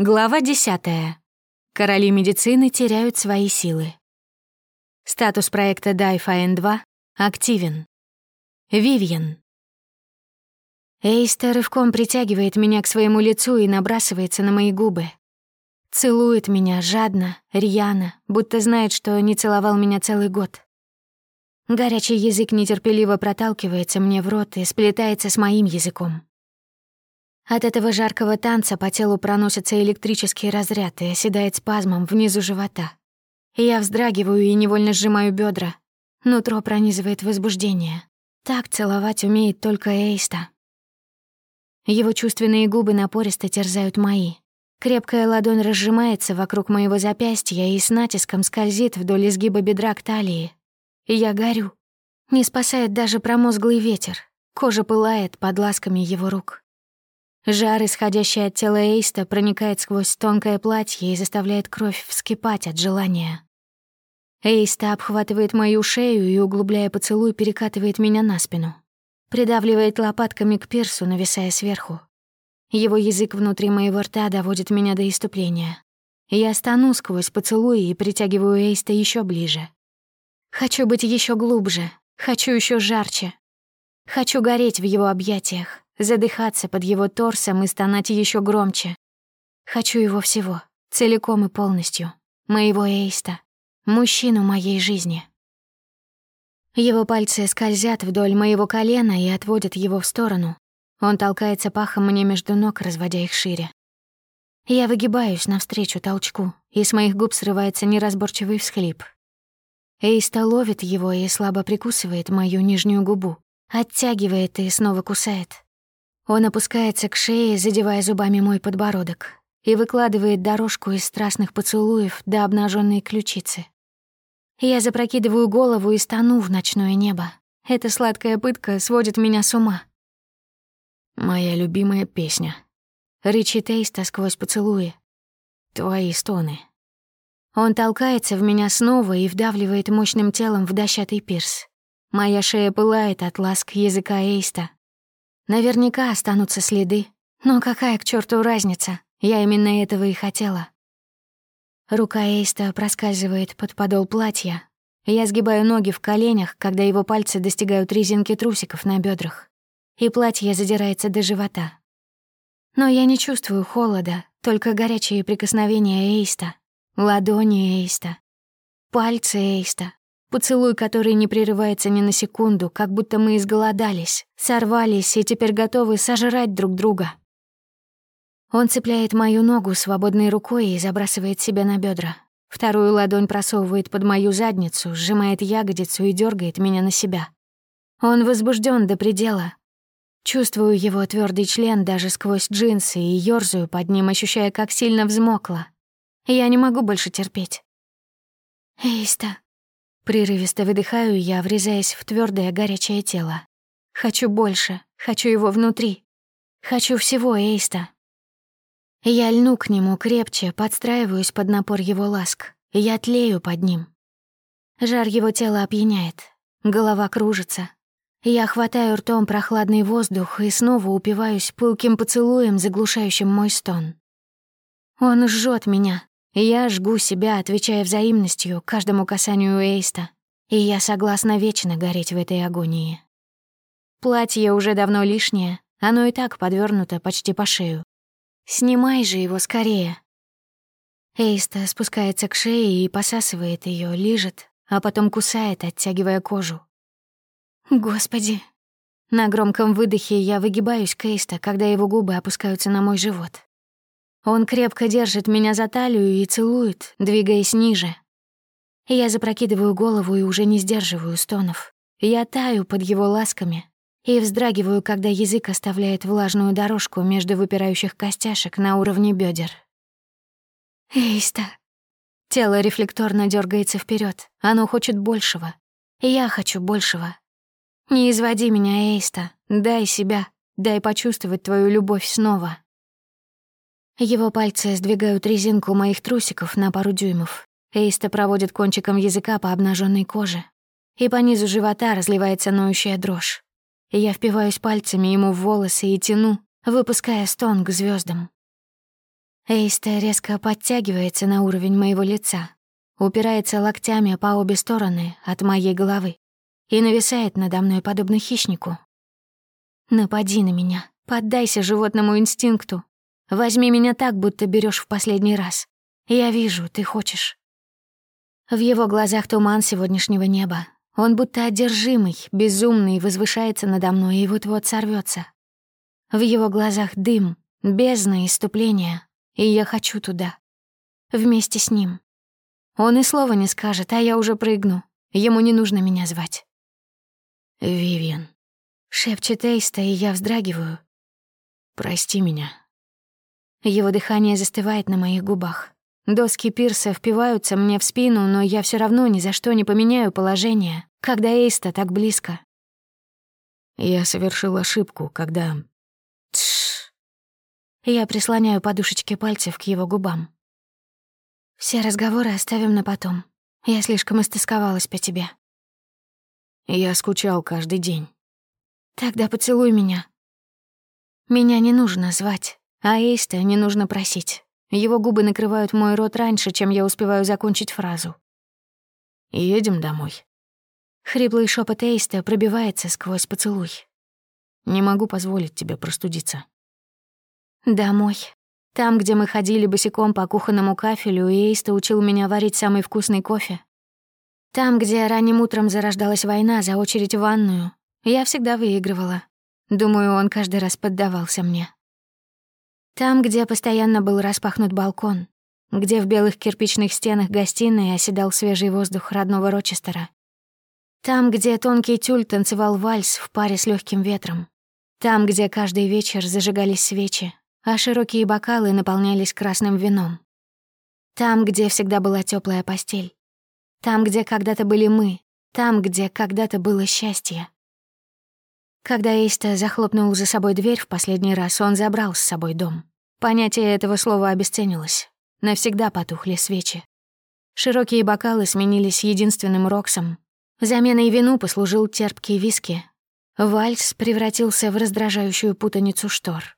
Глава 10. Короли медицины теряют свои силы. Статус проекта DIFA N2 активен. Вивьен. Эйста рывком притягивает меня к своему лицу и набрасывается на мои губы. Целует меня жадно, рьяно, будто знает, что не целовал меня целый год. Горячий язык нетерпеливо проталкивается мне в рот и сплетается с моим языком. От этого жаркого танца по телу проносится электрический разряд и оседает спазмом внизу живота. Я вздрагиваю и невольно сжимаю бедра. Нутро пронизывает возбуждение. Так целовать умеет только Эйста. Его чувственные губы напористо терзают мои. Крепкая ладонь разжимается вокруг моего запястья и с натиском скользит вдоль изгиба бедра к талии. Я горю. Не спасает даже промозглый ветер. Кожа пылает под ласками его рук. Жар, исходящий от тела Эйста, проникает сквозь тонкое платье и заставляет кровь вскипать от желания. Эйста обхватывает мою шею и, углубляя поцелуй, перекатывает меня на спину. Придавливает лопатками к пирсу, нависая сверху. Его язык внутри моего рта доводит меня до иступления. Я стану сквозь поцелуи и притягиваю Эйста еще ближе. Хочу быть еще глубже, хочу еще жарче. Хочу гореть в его объятиях, задыхаться под его торсом и стонать еще громче. Хочу его всего, целиком и полностью, моего Эйста, мужчину моей жизни. Его пальцы скользят вдоль моего колена и отводят его в сторону. Он толкается пахом мне между ног, разводя их шире. Я выгибаюсь навстречу толчку, и с моих губ срывается неразборчивый всхлип. Эйста ловит его и слабо прикусывает мою нижнюю губу, оттягивает и снова кусает. Он опускается к шее, задевая зубами мой подбородок, и выкладывает дорожку из страстных поцелуев до обнаженной ключицы. Я запрокидываю голову и стану в ночное небо. Эта сладкая пытка сводит меня с ума. «Моя любимая песня», — рычит Эйста сквозь поцелуи. «Твои стоны». Он толкается в меня снова и вдавливает мощным телом в дощатый пирс. Моя шея пылает от ласк языка Эйста, Наверняка останутся следы. Но какая к черту разница? Я именно этого и хотела. Рука Эйста проскальзывает под подол платья. Я сгибаю ноги в коленях, когда его пальцы достигают резинки трусиков на бедрах, и платье задирается до живота. Но я не чувствую холода, только горячие прикосновения Эйста, ладони Эйста, пальцы Эйста, Поцелуй, который не прерывается ни на секунду, как будто мы изголодались, сорвались и теперь готовы сожрать друг друга. Он цепляет мою ногу свободной рукой и забрасывает себя на бедра. Вторую ладонь просовывает под мою задницу, сжимает ягодицу и дергает меня на себя. Он возбужден до предела. Чувствую его твердый член даже сквозь джинсы и ёрзаю под ним, ощущая, как сильно взмокла. Я не могу больше терпеть. «Эйста», Прерывисто выдыхаю я, врезаясь в твердое горячее тело. Хочу больше, хочу его внутри. Хочу всего Эйста. Я льну к нему крепче, подстраиваюсь под напор его ласк. Я тлею под ним. Жар его тела опьяняет. Голова кружится. Я хватаю ртом прохладный воздух и снова упиваюсь пылким поцелуем, заглушающим мой стон. Он жжет меня, я жгу себя, отвечая взаимностью каждому касанию Эйста, и я согласна вечно гореть в этой агонии. Платье уже давно лишнее, оно и так подвернуто почти по шею. Снимай же его скорее. Эйста спускается к шее и посасывает ее, лижет, а потом кусает, оттягивая кожу. Господи. На громком выдохе я выгибаюсь к Эйста, когда его губы опускаются на мой живот. Он крепко держит меня за талию и целует, двигаясь ниже. Я запрокидываю голову и уже не сдерживаю стонов. Я таю под его ласками и вздрагиваю, когда язык оставляет влажную дорожку между выпирающих костяшек на уровне бедер. «Эйста!» Тело рефлекторно дергается вперед. Оно хочет большего. Я хочу большего. Не изводи меня, Эйста. Дай себя. Дай почувствовать твою любовь снова. Его пальцы сдвигают резинку моих трусиков на пару дюймов. Эйста проводит кончиком языка по обнаженной коже. И по низу живота разливается ноющая дрожь. Я впиваюсь пальцами ему в волосы и тяну, выпуская стон к звездам. Эйста резко подтягивается на уровень моего лица, упирается локтями по обе стороны от моей головы и нависает надо мной подобно хищнику. «Напади на меня, поддайся животному инстинкту, возьми меня так, будто берешь в последний раз. Я вижу, ты хочешь». В его глазах туман сегодняшнего неба. Он будто одержимый, безумный, возвышается надо мной и вот-вот сорвется. В его глазах дым, бездна иступления, и я хочу туда. Вместе с ним. Он и слова не скажет, а я уже прыгну. Ему не нужно меня звать. «Вивиан», — шепчет Эйста, и я вздрагиваю. «Прости меня». Его дыхание застывает на моих губах. Доски пирса впиваются мне в спину, но я все равно ни за что не поменяю положение, когда Эйста так близко. Я совершил ошибку, когда... Тш. Я прислоняю подушечки пальцев к его губам. Все разговоры оставим на потом. Я слишком истосковалась по тебе. Я скучал каждый день. Тогда поцелуй меня. Меня не нужно звать, а Эйста не нужно просить. Его губы накрывают мой рот раньше, чем я успеваю закончить фразу. «Едем домой». Хриплый шепот Эйста пробивается сквозь поцелуй. «Не могу позволить тебе простудиться». «Домой. Там, где мы ходили босиком по кухонному кафелю, Эйста учил меня варить самый вкусный кофе. Там, где ранним утром зарождалась война за очередь в ванную, я всегда выигрывала. Думаю, он каждый раз поддавался мне. Там, где постоянно был распахнут балкон, где в белых кирпичных стенах гостиной оседал свежий воздух родного Рочестера. Там, где тонкий тюль танцевал вальс в паре с легким ветром. Там, где каждый вечер зажигались свечи, а широкие бокалы наполнялись красным вином. Там, где всегда была теплая постель. Там, где когда-то были мы. Там, где когда-то было счастье. Когда Эйста захлопнул за собой дверь в последний раз, он забрал с собой дом. Понятие этого слова обесценилось. Навсегда потухли свечи. Широкие бокалы сменились единственным роксом. Заменой вину послужил терпкий виски. Вальс превратился в раздражающую путаницу штор.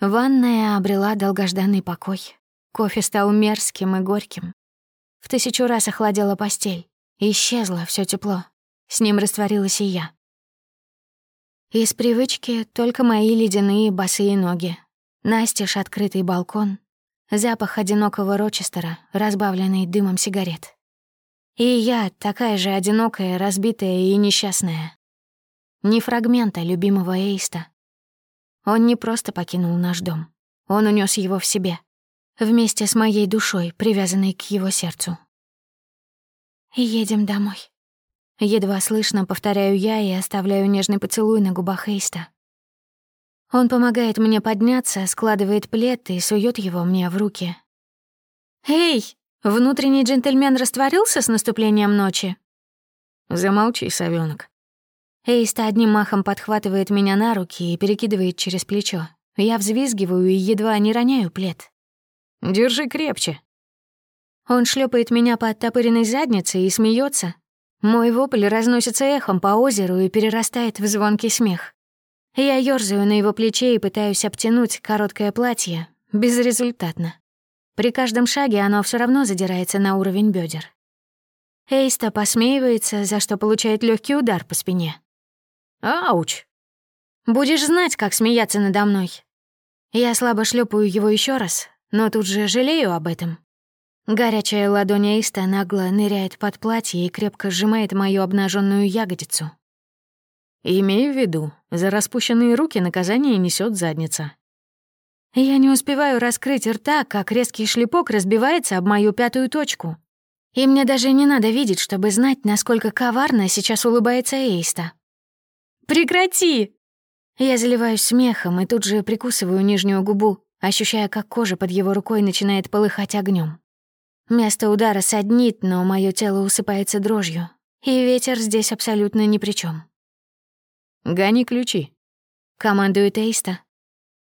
Ванная обрела долгожданный покой. Кофе стал мерзким и горьким. В тысячу раз охладела постель. Исчезло все тепло. С ним растворилась и я. Из привычки только мои ледяные босые ноги, Настежь открытый балкон, запах одинокого Рочестера, разбавленный дымом сигарет. И я такая же одинокая, разбитая и несчастная. Ни фрагмента любимого Эйста. Он не просто покинул наш дом. Он унес его в себе, вместе с моей душой, привязанной к его сердцу. «Едем домой». Едва слышно повторяю я и оставляю нежный поцелуй на губах Эйста. Он помогает мне подняться, складывает плед и сует его мне в руки. «Эй, внутренний джентльмен растворился с наступлением ночи?» «Замолчи, совёнок». Эйста одним махом подхватывает меня на руки и перекидывает через плечо. Я взвизгиваю и едва не роняю плед. «Держи крепче». Он шлепает меня по оттопыренной заднице и смеется. Мой вопль разносится эхом по озеру и перерастает в звонкий смех. Я ёрзаю на его плече и пытаюсь обтянуть короткое платье. Безрезультатно. При каждом шаге оно все равно задирается на уровень бедер. Эйста посмеивается, за что получает легкий удар по спине. «Ауч!» «Будешь знать, как смеяться надо мной». Я слабо шлепаю его еще раз, но тут же жалею об этом. Горячая ладонь Эйста нагло ныряет под платье и крепко сжимает мою обнаженную ягодицу. Имею в виду, за распущенные руки наказание несет задница. Я не успеваю раскрыть рта, как резкий шлепок разбивается об мою пятую точку. И мне даже не надо видеть, чтобы знать, насколько коварно сейчас улыбается Эйста. «Прекрати!» Я заливаюсь смехом и тут же прикусываю нижнюю губу, ощущая, как кожа под его рукой начинает полыхать огнем. Место удара саднит, но мое тело усыпается дрожью, и ветер здесь абсолютно ни при чем. «Гони ключи», — командует Эйста.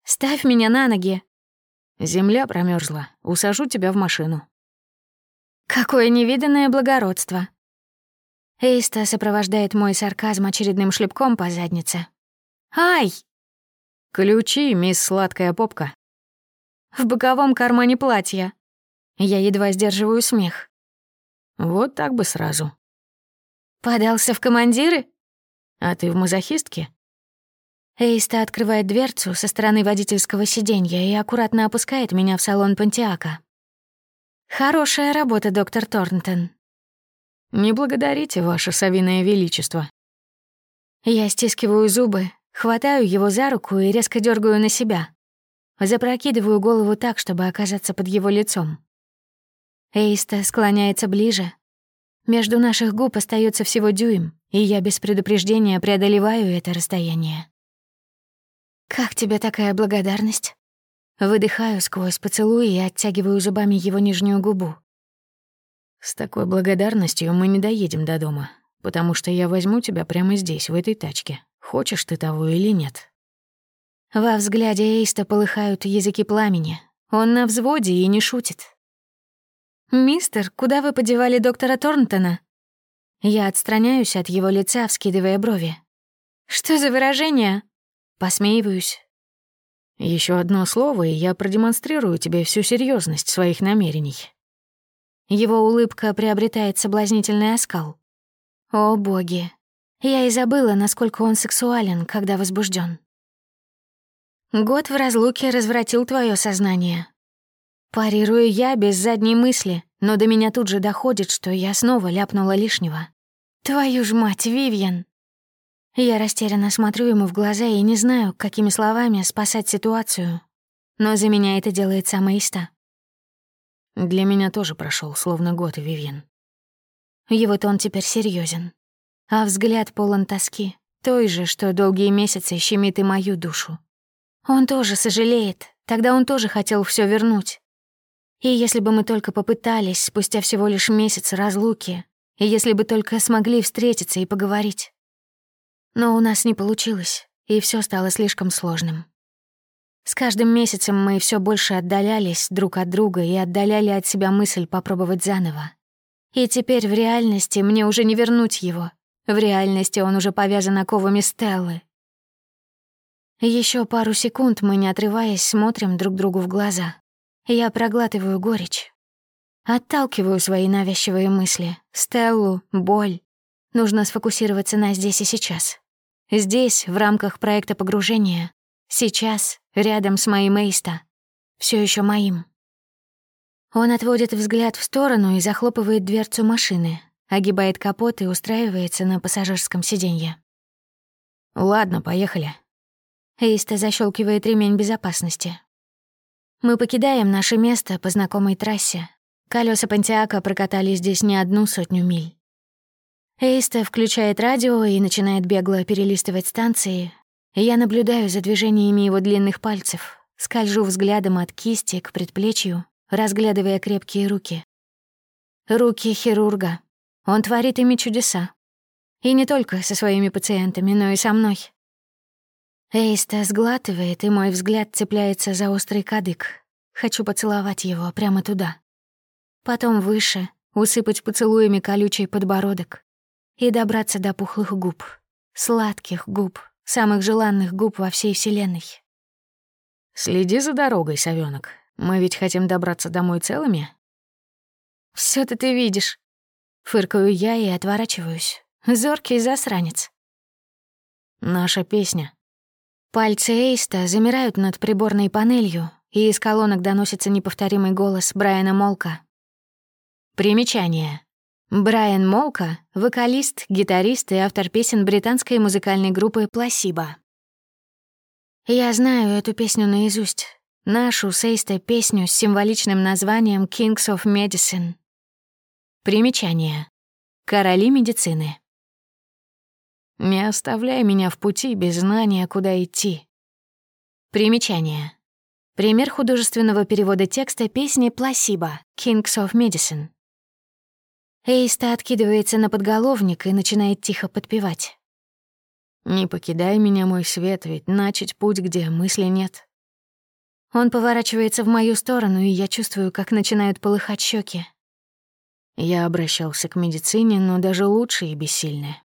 «Ставь меня на ноги». «Земля промерзла. Усажу тебя в машину». Какое невиданное благородство. Эйста сопровождает мой сарказм очередным шлепком по заднице. «Ай!» «Ключи, мисс Сладкая Попка». В боковом кармане платья. Я едва сдерживаю смех. Вот так бы сразу. Подался в командиры? А ты в мазохистке? Эйста открывает дверцу со стороны водительского сиденья и аккуратно опускает меня в салон Пантиака. «Хорошая работа, доктор Торнтон». «Не благодарите, ваше совиное величество». Я стискиваю зубы, хватаю его за руку и резко дергаю на себя. Запрокидываю голову так, чтобы оказаться под его лицом. Эйста склоняется ближе. Между наших губ остается всего дюйм, и я без предупреждения преодолеваю это расстояние. «Как тебе такая благодарность?» Выдыхаю сквозь поцелуй и оттягиваю зубами его нижнюю губу. «С такой благодарностью мы не доедем до дома, потому что я возьму тебя прямо здесь, в этой тачке. Хочешь ты того или нет?» Во взгляде Эйста полыхают языки пламени. Он на взводе и не шутит. «Мистер, куда вы подевали доктора Торнтона?» Я отстраняюсь от его лица, вскидывая брови. «Что за выражение?» Посмеиваюсь. Еще одно слово, и я продемонстрирую тебе всю серьезность своих намерений. Его улыбка приобретает соблазнительный оскал. О, боги. Я и забыла, насколько он сексуален, когда возбужден. Год в разлуке развратил твое сознание. Парирую я без задней мысли, но до меня тут же доходит, что я снова ляпнула лишнего. Твою ж мать, Вивьен! Я растерянно смотрю ему в глаза и не знаю, какими словами спасать ситуацию. Но за меня это делает сама Иста. Для меня тоже прошел словно год, Вивьен. Его тон теперь серьезен, а взгляд полон тоски, той же, что долгие месяцы щемит и мою душу. Он тоже сожалеет, тогда он тоже хотел все вернуть. И если бы мы только попытались, спустя всего лишь месяц разлуки, и если бы только смогли встретиться и поговорить. Но у нас не получилось, и все стало слишком сложным. С каждым месяцем мы все больше отдалялись друг от друга и отдаляли от себя мысль попробовать заново. И теперь в реальности мне уже не вернуть его. В реальности он уже повязан оковами Стеллы. Еще пару секунд мы, не отрываясь, смотрим друг другу в глаза. Я проглатываю горечь. Отталкиваю свои навязчивые мысли. Стеллу, боль. Нужно сфокусироваться на здесь и сейчас. Здесь, в рамках проекта погружения, сейчас, рядом с моим Эйста, все еще моим. Он отводит взгляд в сторону и захлопывает дверцу машины, огибает капот и устраивается на пассажирском сиденье. «Ладно, поехали». Эйста защелкивает ремень безопасности. Мы покидаем наше место по знакомой трассе. Колеса Пантиака прокатали здесь не одну сотню миль. Эйста включает радио и начинает бегло перелистывать станции. Я наблюдаю за движениями его длинных пальцев, скольжу взглядом от кисти к предплечью, разглядывая крепкие руки. Руки хирурга. Он творит ими чудеса. И не только со своими пациентами, но и со мной. Эйста сглатывает, и мой взгляд цепляется за острый кадык. Хочу поцеловать его прямо туда. Потом выше, усыпать поцелуями колючий подбородок и добраться до пухлых губ, сладких губ, самых желанных губ во всей Вселенной. «Следи за дорогой, совёнок. Мы ведь хотим добраться домой целыми?» все то ты видишь». Фыркаю я и отворачиваюсь. Зоркий засранец. «Наша песня». Пальцы Эйста замирают над приборной панелью, и из колонок доносится неповторимый голос Брайана Молка. Примечание. Брайан Молка — вокалист, гитарист и автор песен британской музыкальной группы «Placebo». Я знаю эту песню наизусть. Нашу с Эйста песню с символичным названием «Kings of Medicine». Примечание. Короли медицины. «Не оставляй меня в пути без знания, куда идти». Примечание. Пример художественного перевода текста песни «Placebo» «Kings of Medicine». Эйста откидывается на подголовник и начинает тихо подпевать. «Не покидай меня, мой свет, ведь начать путь, где мысли нет». Он поворачивается в мою сторону, и я чувствую, как начинают полыхать щеки. Я обращался к медицине, но даже лучше и бессильны.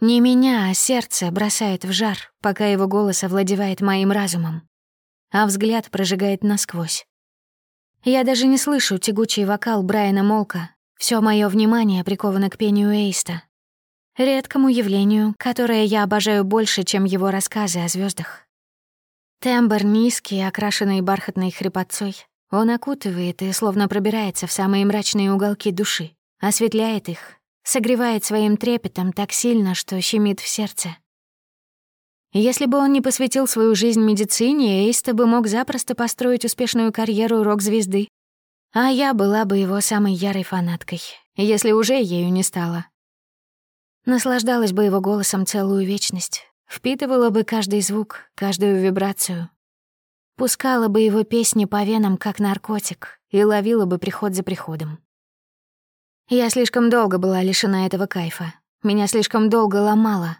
Не меня, а сердце бросает в жар, пока его голос овладевает моим разумом. а взгляд прожигает насквозь. Я даже не слышу тягучий вокал Брайана Молка. Все мое внимание приковано к пению Эйста. Редкому явлению, которое я обожаю больше, чем его рассказы о звездах. Тембр низкий, окрашенный бархатной хрипотцой. Он окутывает и словно пробирается в самые мрачные уголки души, осветляет их, согревает своим трепетом так сильно, что щемит в сердце. Если бы он не посвятил свою жизнь медицине, Эйста бы мог запросто построить успешную карьеру рок-звезды. А я была бы его самой ярой фанаткой, если уже ею не стала. Наслаждалась бы его голосом целую вечность, впитывала бы каждый звук, каждую вибрацию. Пускала бы его песни по венам, как наркотик, и ловила бы приход за приходом. Я слишком долго была лишена этого кайфа. Меня слишком долго ломало,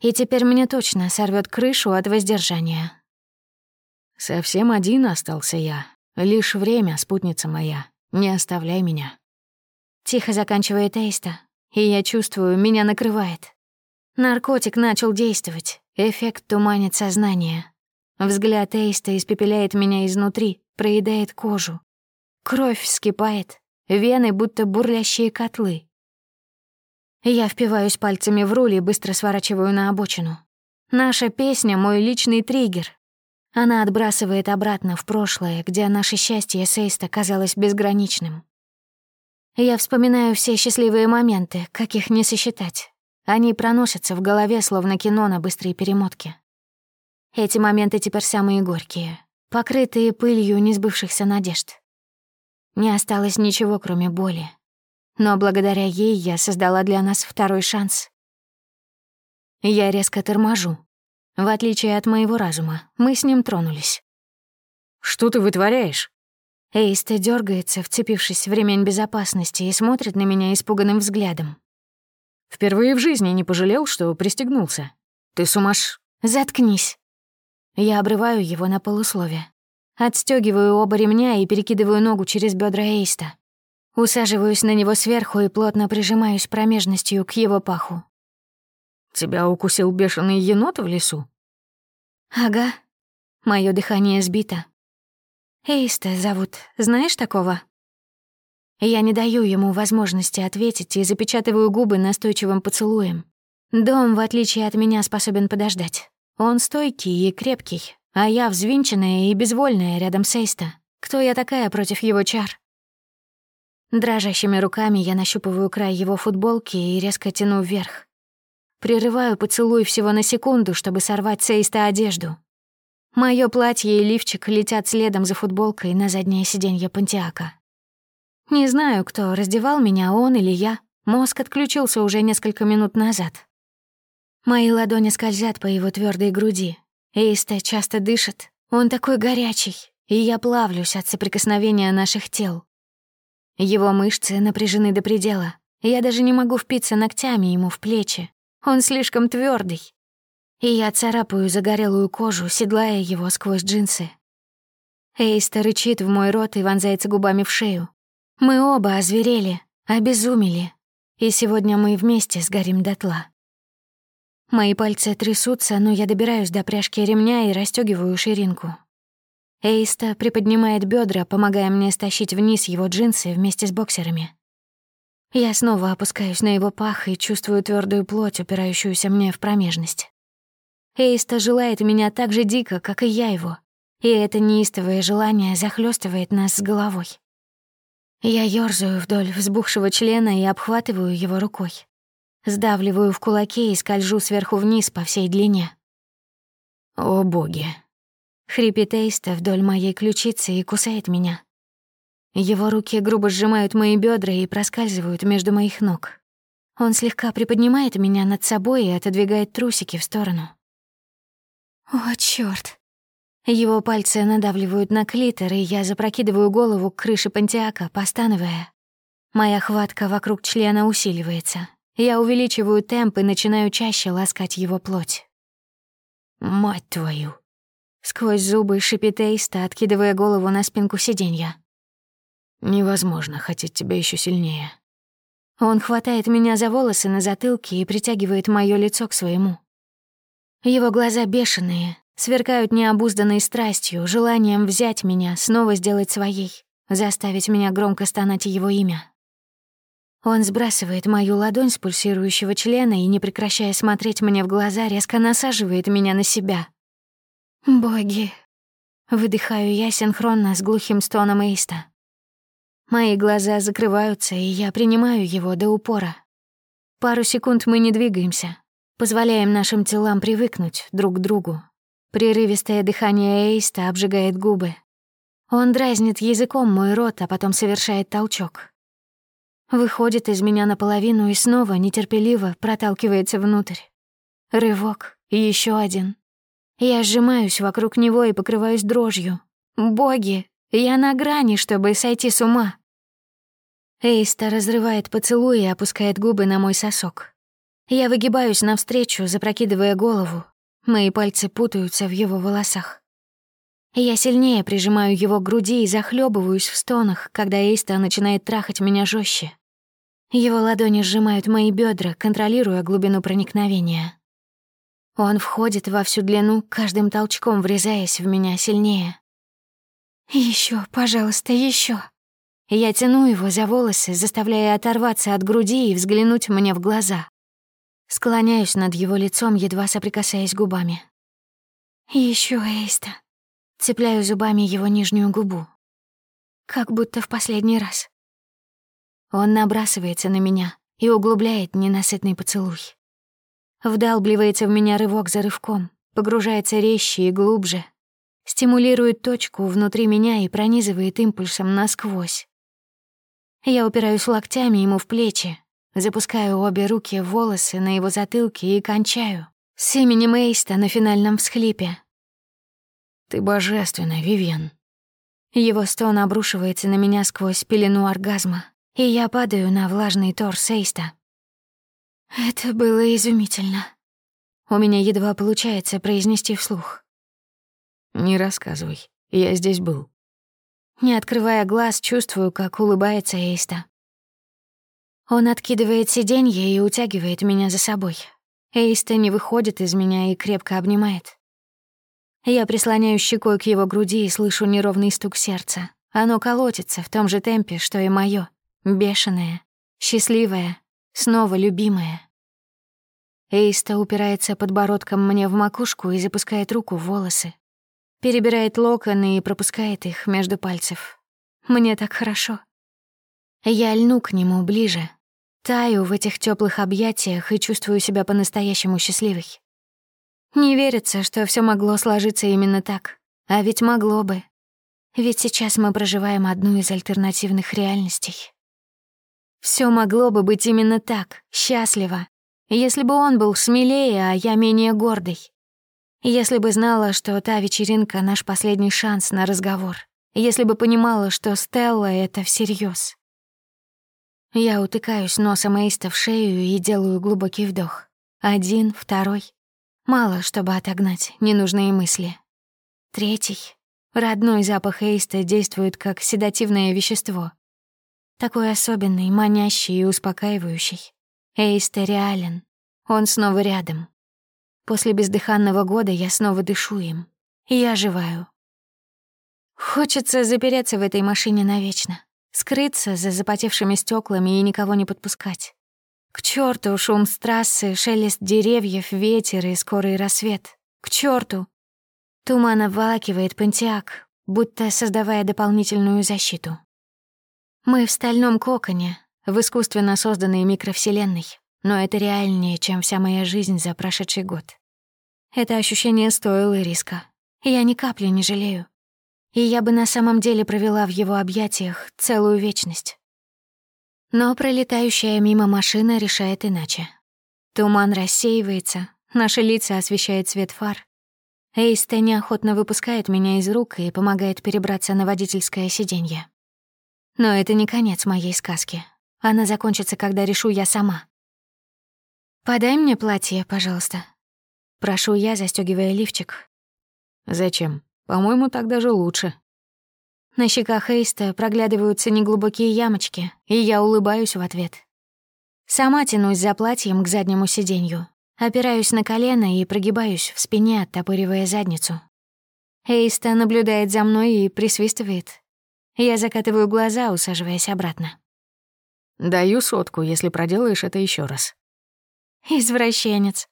и теперь мне точно сорвет крышу от воздержания. Совсем один остался я. Лишь время, спутница моя. Не оставляй меня. Тихо заканчивает Эйста, и я чувствую, меня накрывает. Наркотик начал действовать, эффект туманит сознание. Взгляд Эйста испепеляет меня изнутри, проедает кожу. Кровь вскипает, вены будто бурлящие котлы. Я впиваюсь пальцами в руль и быстро сворачиваю на обочину. Наша песня — мой личный триггер. Она отбрасывает обратно в прошлое, где наше счастье Сейста казалось безграничным. Я вспоминаю все счастливые моменты, каких не сосчитать. Они проносятся в голове, словно кино на быстрой перемотке. Эти моменты теперь самые горькие, покрытые пылью несбывшихся надежд. Не осталось ничего, кроме боли, но благодаря ей я создала для нас второй шанс. Я резко торможу. В отличие от моего разума, мы с ним тронулись. «Что ты вытворяешь?» Эйста дергается, вцепившись в ремень безопасности, и смотрит на меня испуганным взглядом. «Впервые в жизни не пожалел, что пристегнулся. Ты с ума «Заткнись!» Я обрываю его на полусловие. Отстёгиваю оба ремня и перекидываю ногу через бедра Эйста. Усаживаюсь на него сверху и плотно прижимаюсь промежностью к его паху. «Тебя укусил бешеный енот в лесу?» «Ага». Моё дыхание сбито. «Эйста зовут. Знаешь такого?» Я не даю ему возможности ответить и запечатываю губы настойчивым поцелуем. Дом, в отличие от меня, способен подождать. Он стойкий и крепкий, а я взвинченная и безвольная рядом с Эйста. Кто я такая против его чар? Дрожащими руками я нащупываю край его футболки и резко тяну вверх. Прерываю поцелуй всего на секунду, чтобы сорвать с Эйста одежду. Моё платье и лифчик летят следом за футболкой на заднее сиденье Пантиака. Не знаю, кто раздевал меня, он или я. Мозг отключился уже несколько минут назад. Мои ладони скользят по его твердой груди. Эйста часто дышит. Он такой горячий, и я плавлюсь от соприкосновения наших тел. Его мышцы напряжены до предела. Я даже не могу впиться ногтями ему в плечи. Он слишком твердый. И я царапаю загорелую кожу, седлая его сквозь джинсы. Эйста рычит в мой рот и вонзается губами в шею. Мы оба озверели, обезумели. И сегодня мы вместе сгорим дотла. Мои пальцы трясутся, но я добираюсь до пряжки ремня и расстёгиваю ширинку. Эйста приподнимает бедра, помогая мне стащить вниз его джинсы вместе с боксерами. Я снова опускаюсь на его пах и чувствую твердую плоть, упирающуюся мне в промежность. Эйста желает меня так же дико, как и я его, и это неистовое желание захлестывает нас с головой. Я ёрзаю вдоль взбухшего члена и обхватываю его рукой. Сдавливаю в кулаке и скольжу сверху вниз по всей длине. О боги, Хрипит Эйста вдоль моей ключицы и кусает меня. Его руки грубо сжимают мои бедра и проскальзывают между моих ног. Он слегка приподнимает меня над собой и отодвигает трусики в сторону. О, чёрт. Его пальцы надавливают на клитор, и я запрокидываю голову к крыше пантеака, постановая. Моя хватка вокруг члена усиливается. Я увеличиваю темп и начинаю чаще ласкать его плоть. «Мать твою!» Сквозь зубы шипит Эйста, откидывая голову на спинку сиденья. «Невозможно хотеть тебя еще сильнее». Он хватает меня за волосы на затылке и притягивает моё лицо к своему. Его глаза бешеные, сверкают необузданной страстью, желанием взять меня, снова сделать своей, заставить меня громко стонать его имя. Он сбрасывает мою ладонь с пульсирующего члена и, не прекращая смотреть мне в глаза, резко насаживает меня на себя. «Боги!» Выдыхаю я синхронно с глухим стоном Эйста. Мои глаза закрываются, и я принимаю его до упора. Пару секунд мы не двигаемся, позволяем нашим телам привыкнуть друг к другу. Прерывистое дыхание Эйста обжигает губы. Он дразнит языком мой рот, а потом совершает толчок. Выходит из меня наполовину и снова нетерпеливо проталкивается внутрь. Рывок, и еще один. Я сжимаюсь вокруг него и покрываюсь дрожью. Боги, я на грани, чтобы сойти с ума. Эйста разрывает поцелуй и опускает губы на мой сосок. Я выгибаюсь навстречу, запрокидывая голову. Мои пальцы путаются в его волосах. Я сильнее прижимаю его к груди и захлебываюсь в стонах, когда Эйста начинает трахать меня жестче. Его ладони сжимают мои бедра, контролируя глубину проникновения. Он входит во всю длину, каждым толчком врезаясь в меня сильнее. Еще, пожалуйста, еще. Я тяну его за волосы, заставляя оторваться от груди и взглянуть мне в глаза. Склоняюсь над его лицом, едва соприкасаясь губами. Еще Эйста. Цепляю зубами его нижнюю губу. Как будто в последний раз. Он набрасывается на меня и углубляет ненасытный поцелуй. Вдалбливается в меня рывок за рывком, погружается резче и глубже, стимулирует точку внутри меня и пронизывает импульсом насквозь. Я упираюсь локтями ему в плечи, запускаю обе руки в волосы на его затылке и кончаю с именем Эйста на финальном всхлипе. «Ты божественна, Вивьен». Его стон обрушивается на меня сквозь пелену оргазма и я падаю на влажный торс Эйста. Это было изумительно. У меня едва получается произнести вслух. «Не рассказывай, я здесь был». Не открывая глаз, чувствую, как улыбается Эйста. Он откидывает сиденье и утягивает меня за собой. Эйста не выходит из меня и крепко обнимает. Я прислоняю щекой к его груди и слышу неровный стук сердца. Оно колотится в том же темпе, что и моё. Бешеная, счастливая, снова любимая. Эйста упирается подбородком мне в макушку и запускает руку в волосы. Перебирает локоны и пропускает их между пальцев. Мне так хорошо. Я льну к нему ближе, таю в этих теплых объятиях и чувствую себя по-настоящему счастливой. Не верится, что все могло сложиться именно так. А ведь могло бы. Ведь сейчас мы проживаем одну из альтернативных реальностей. Все могло бы быть именно так, счастливо, если бы он был смелее, а я менее гордый. Если бы знала, что та вечеринка — наш последний шанс на разговор. Если бы понимала, что Стелла — это всерьез. Я утыкаюсь носом Эйста в шею и делаю глубокий вдох. Один, второй. Мало, чтобы отогнать ненужные мысли. Третий. Родной запах Эйста действует как седативное вещество. Такой особенный, манящий и успокаивающий. Эйста реален. Он снова рядом. После бездыханного года я снова дышу им. Я оживаю. Хочется запереться в этой машине навечно. Скрыться за запотевшими стеклами и никого не подпускать. К черту шум с трассы, шелест деревьев, ветер и скорый рассвет. К черту! Туман обволакивает Пантиак, будто создавая дополнительную защиту. Мы в стальном коконе, в искусственно созданной микровселенной, но это реальнее, чем вся моя жизнь за прошедший год. Это ощущение стоило риска. Я ни капли не жалею. И я бы на самом деле провела в его объятиях целую вечность. Но пролетающая мимо машина решает иначе. Туман рассеивается, наши лица освещает свет фар. Эйста неохотно выпускает меня из рук и помогает перебраться на водительское сиденье. Но это не конец моей сказки. Она закончится, когда решу я сама. «Подай мне платье, пожалуйста». Прошу я, застёгивая лифчик. «Зачем? По-моему, так даже лучше». На щеках Эйста проглядываются неглубокие ямочки, и я улыбаюсь в ответ. Сама тянусь за платьем к заднему сиденью, Опираюсь на колено и прогибаюсь в спине, оттопыривая задницу. Эйста наблюдает за мной и присвистывает. Я закатываю глаза, усаживаясь обратно. «Даю сотку, если проделаешь это еще раз». «Извращенец».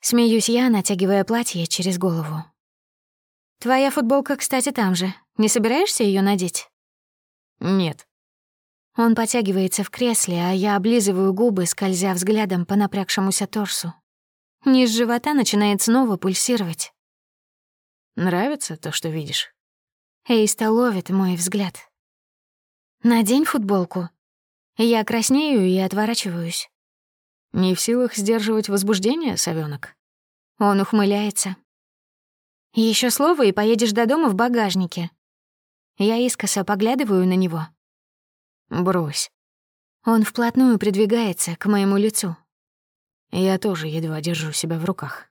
Смеюсь я, натягивая платье через голову. «Твоя футболка, кстати, там же. Не собираешься ее надеть?» «Нет». Он потягивается в кресле, а я облизываю губы, скользя взглядом по напрягшемуся торсу. Низ живота начинает снова пульсировать. Нравится то, что видишь?» Эйста ловит мой взгляд. «Надень футболку». Я краснею и отворачиваюсь. «Не в силах сдерживать возбуждение, совёнок?» Он ухмыляется. Еще слово, и поедешь до дома в багажнике». Я искоса поглядываю на него. «Брось». Он вплотную придвигается к моему лицу. Я тоже едва держу себя в руках.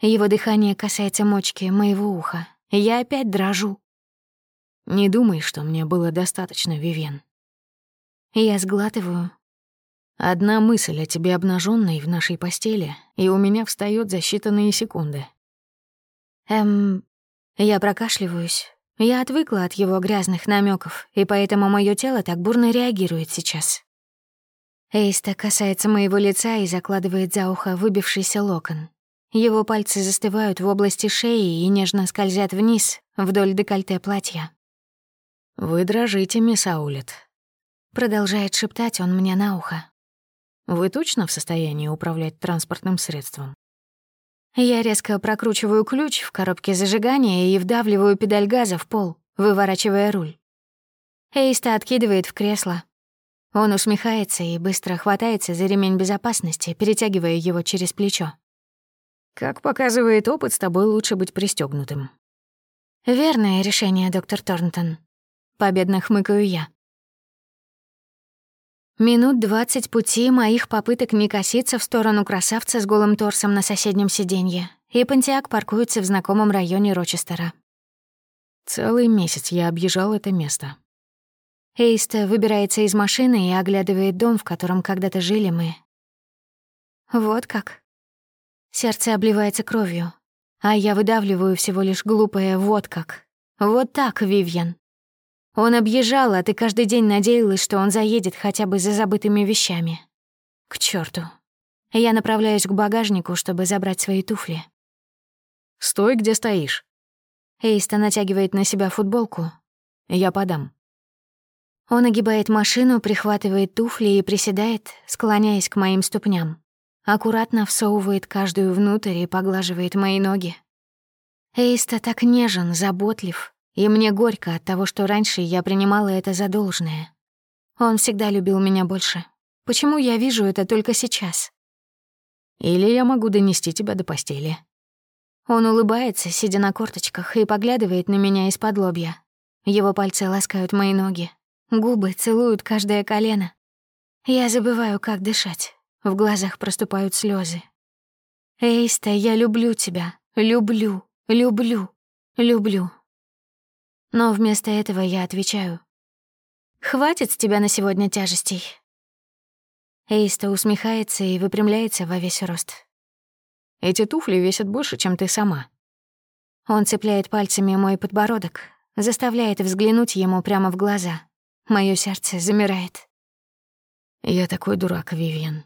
Его дыхание касается мочки моего уха. Я опять дрожу. Не думай, что мне было достаточно, Вивен. Я сглатываю. Одна мысль о тебе обнаженной в нашей постели, и у меня встает за считанные секунды. Эм, я прокашливаюсь. Я отвыкла от его грязных намеков, и поэтому мое тело так бурно реагирует сейчас. Эйста касается моего лица и закладывает за ухо выбившийся локон. Его пальцы застывают в области шеи и нежно скользят вниз, вдоль декольте платья. «Вы дрожите, мисс Аулет», — продолжает шептать он мне на ухо. «Вы точно в состоянии управлять транспортным средством?» Я резко прокручиваю ключ в коробке зажигания и вдавливаю педаль газа в пол, выворачивая руль. Эйста откидывает в кресло. Он усмехается и быстро хватается за ремень безопасности, перетягивая его через плечо. Как показывает опыт, с тобой лучше быть пристегнутым. Верное решение, доктор Торнтон. Победно хмыкаю я. Минут двадцать пути моих попыток не коситься в сторону красавца с голым торсом на соседнем сиденье, и Пантиак паркуется в знакомом районе Рочестера. Целый месяц я объезжал это место. Эйста выбирается из машины и оглядывает дом, в котором когда-то жили мы. Вот как. Сердце обливается кровью, а я выдавливаю всего лишь глупое «вот как». Вот так, Вивьен. Он объезжал, а ты каждый день надеялась, что он заедет хотя бы за забытыми вещами. К черту. Я направляюсь к багажнику, чтобы забрать свои туфли. «Стой, где стоишь». Эйста натягивает на себя футболку. «Я подам». Он огибает машину, прихватывает туфли и приседает, склоняясь к моим ступням аккуратно всовывает каждую внутрь и поглаживает мои ноги. Эйста так нежен, заботлив, и мне горько от того, что раньше я принимала это за должное. Он всегда любил меня больше. Почему я вижу это только сейчас? Или я могу донести тебя до постели. Он улыбается, сидя на корточках, и поглядывает на меня из-под лобья. Его пальцы ласкают мои ноги. Губы целуют каждое колено. Я забываю, как дышать. В глазах проступают слезы. «Эйста, я люблю тебя. Люблю, люблю, люблю». Но вместо этого я отвечаю. «Хватит с тебя на сегодня тяжестей». Эйста усмехается и выпрямляется во весь рост. «Эти туфли весят больше, чем ты сама». Он цепляет пальцами мой подбородок, заставляет взглянуть ему прямо в глаза. Моё сердце замирает. «Я такой дурак, Вивиан.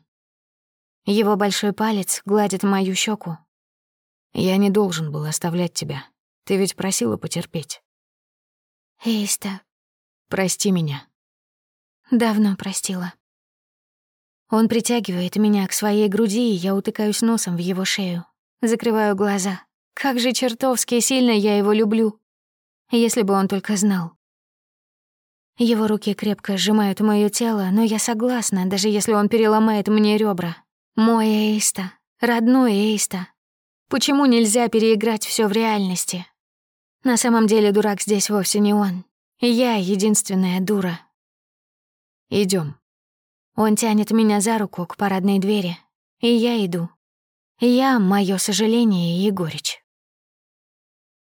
Его большой палец гладит мою щеку. «Я не должен был оставлять тебя. Ты ведь просила потерпеть». «Эйста...» «Прости меня». «Давно простила». Он притягивает меня к своей груди, и я утыкаюсь носом в его шею. Закрываю глаза. Как же чертовски сильно я его люблю. Если бы он только знал. Его руки крепко сжимают моё тело, но я согласна, даже если он переломает мне ребра. Мой Эйста, родной Эйста. Почему нельзя переиграть все в реальности? На самом деле дурак здесь вовсе не он. Я единственная дура. Идем. Он тянет меня за руку к парадной двери, и я иду. Я — мое сожаление и горечь.